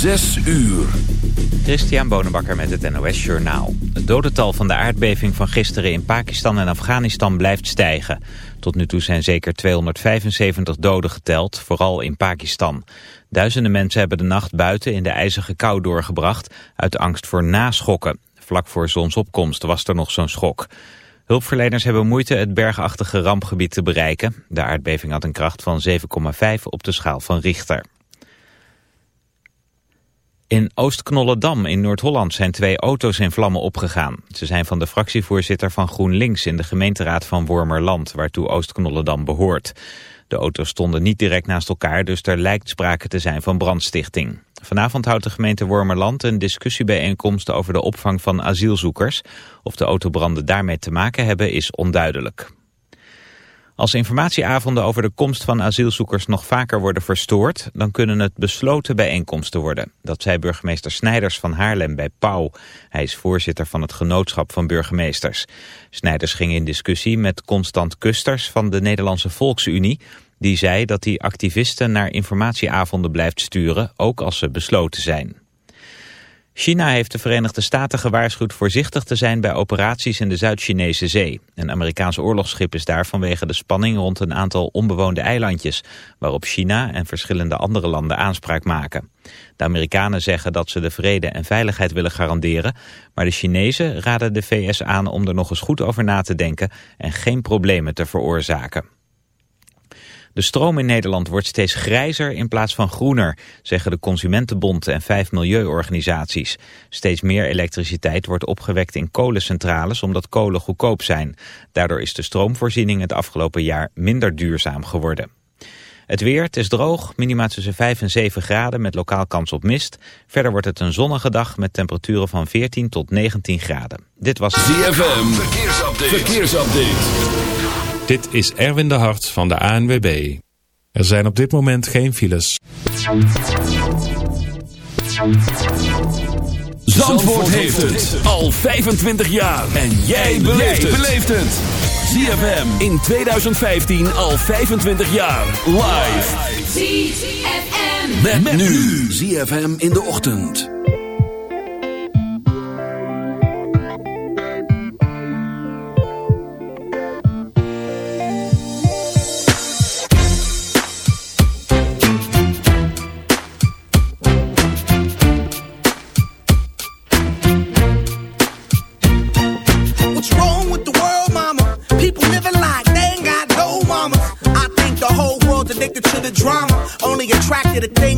Zes uur. Christian Bonenbakker met het NOS Journaal. Het dodental van de aardbeving van gisteren in Pakistan en Afghanistan blijft stijgen. Tot nu toe zijn zeker 275 doden geteld, vooral in Pakistan. Duizenden mensen hebben de nacht buiten in de ijzige kou doorgebracht... uit angst voor naschokken. Vlak voor zonsopkomst was er nog zo'n schok. Hulpverleners hebben moeite het bergachtige rampgebied te bereiken. De aardbeving had een kracht van 7,5 op de schaal van Richter. In Oost-Knollendam in Noord-Holland zijn twee auto's in vlammen opgegaan. Ze zijn van de fractievoorzitter van GroenLinks in de gemeenteraad van Wormerland, waartoe Oost-Knollendam behoort. De auto's stonden niet direct naast elkaar, dus er lijkt sprake te zijn van brandstichting. Vanavond houdt de gemeente Wormerland een discussiebijeenkomst over de opvang van asielzoekers. Of de autobranden daarmee te maken hebben is onduidelijk. Als informatieavonden over de komst van asielzoekers nog vaker worden verstoord, dan kunnen het besloten bijeenkomsten worden. Dat zei burgemeester Snijders van Haarlem bij Pauw. Hij is voorzitter van het genootschap van burgemeesters. Snijders ging in discussie met Constant Kusters van de Nederlandse Volksunie. Die zei dat hij activisten naar informatieavonden blijft sturen, ook als ze besloten zijn. China heeft de Verenigde Staten gewaarschuwd voorzichtig te zijn bij operaties in de Zuid-Chinese zee. Een Amerikaans oorlogsschip is daar vanwege de spanning rond een aantal onbewoonde eilandjes, waarop China en verschillende andere landen aanspraak maken. De Amerikanen zeggen dat ze de vrede en veiligheid willen garanderen, maar de Chinezen raden de VS aan om er nog eens goed over na te denken en geen problemen te veroorzaken. De stroom in Nederland wordt steeds grijzer in plaats van groener, zeggen de Consumentenbond en vijf milieuorganisaties. Steeds meer elektriciteit wordt opgewekt in kolencentrales omdat kolen goedkoop zijn. Daardoor is de stroomvoorziening het afgelopen jaar minder duurzaam geworden. Het weer, het is droog, minima tussen 5 en 7 graden met lokaal kans op mist. Verder wordt het een zonnige dag met temperaturen van 14 tot 19 graden. Dit was ZFM, verkeersupdate. verkeersupdate. Dit is Erwin de Hart van de ANWB. Er zijn op dit moment geen files. Zandvoort heeft het al 25 jaar. En jij beleeft het. ZFM in 2015 al 25 jaar. Live. ZFM. Met, nu. ZFM in de ochtend.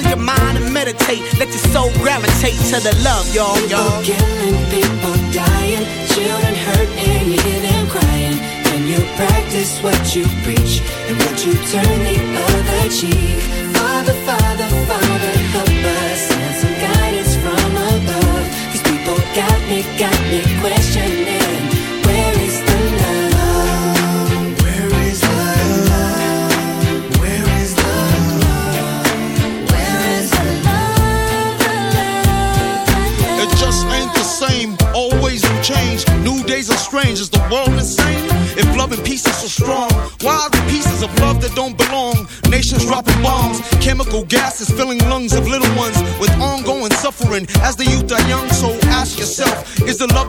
of your mind and meditate. Let your soul gravitate to the love, y'all. People killing, people dying, children hurt and you hear them crying. When you practice what you preach and what you turn the other cheek. Father, Father, Father,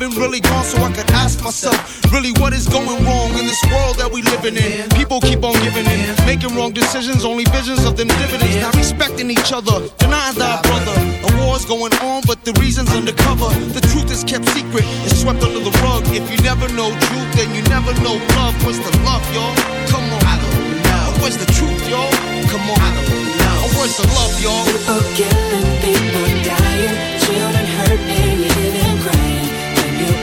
is the loving really gone? So I could ask myself, really, what is going wrong in this world that we living in? People keep on giving in, making wrong decisions, only visions of them dividends. Not respecting each other, denying thy brother. A war's going on, but the reason's undercover. The truth is kept secret, it's swept under the rug. If you never know truth, then you never know love. What's the love, y'all? Come on. I don't know. Where's the truth, y'all? Come on. I don't know. Where's the love, y'all? People killing, people dying, children hurt and you hear them crying.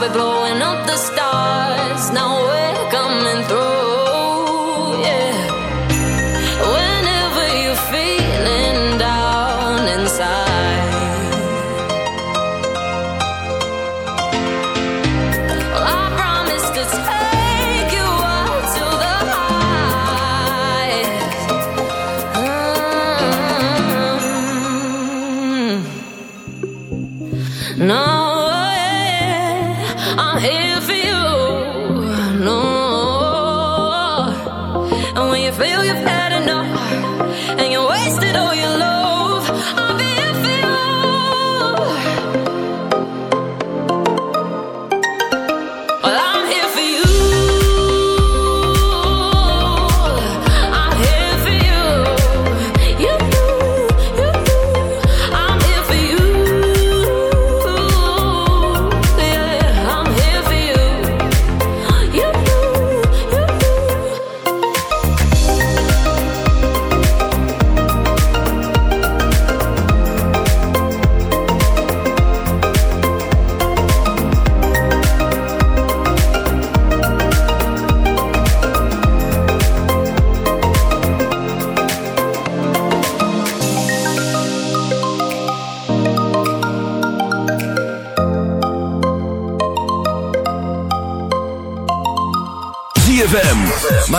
Be blowing up the stars. Now and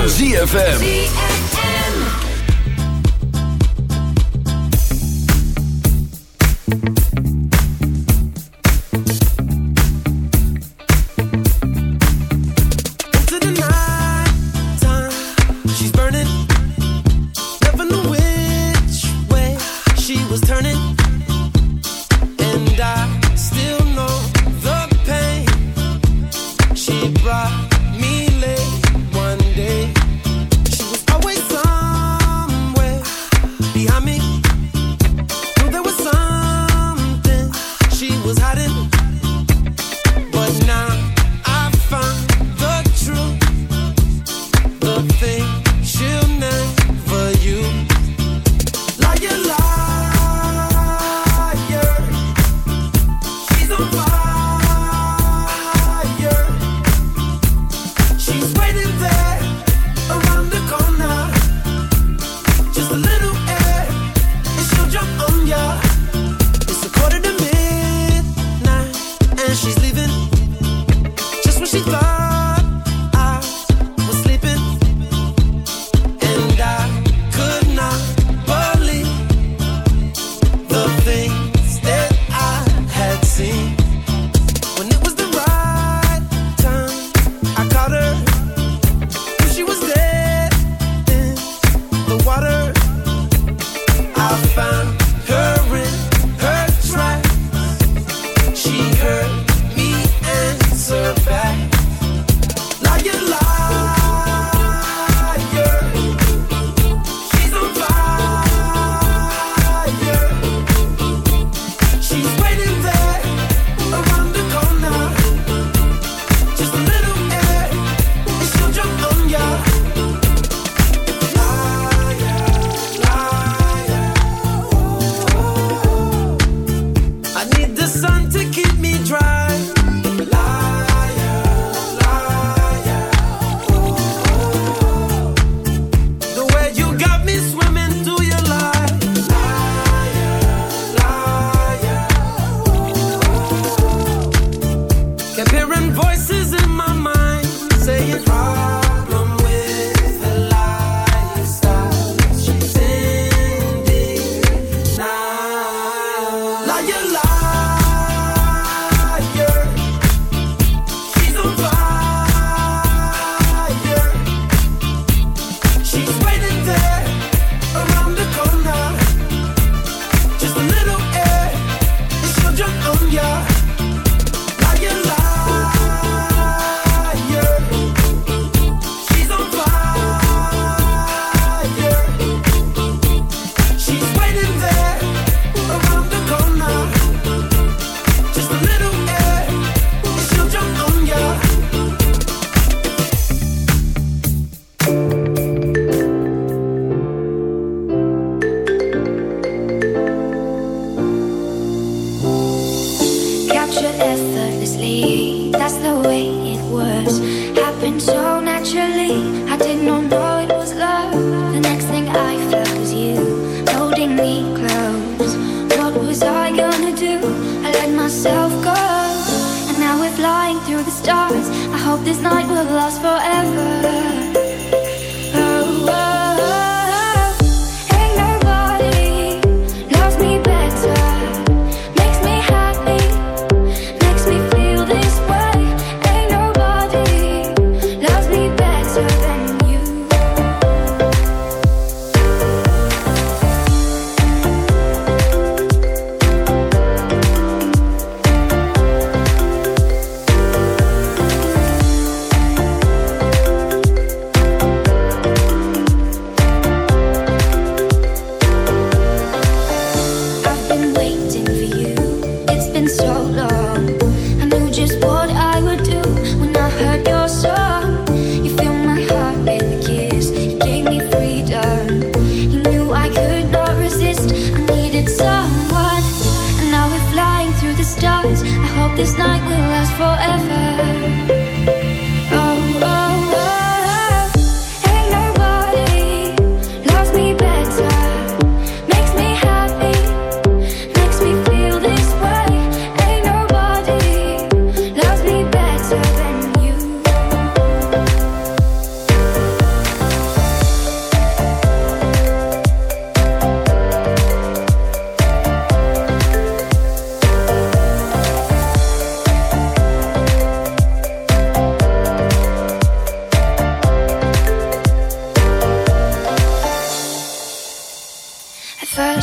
van ZFM.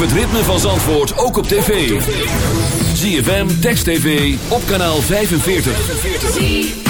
Het ritme van Zandvoort ook op tv. ZFM, Text TV, op kanaal 45.